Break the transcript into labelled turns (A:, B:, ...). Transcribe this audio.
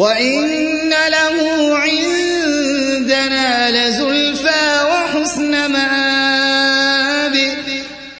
A: وَإِنَّ لَهُ عِندَنَا لَزُلْفَىٰ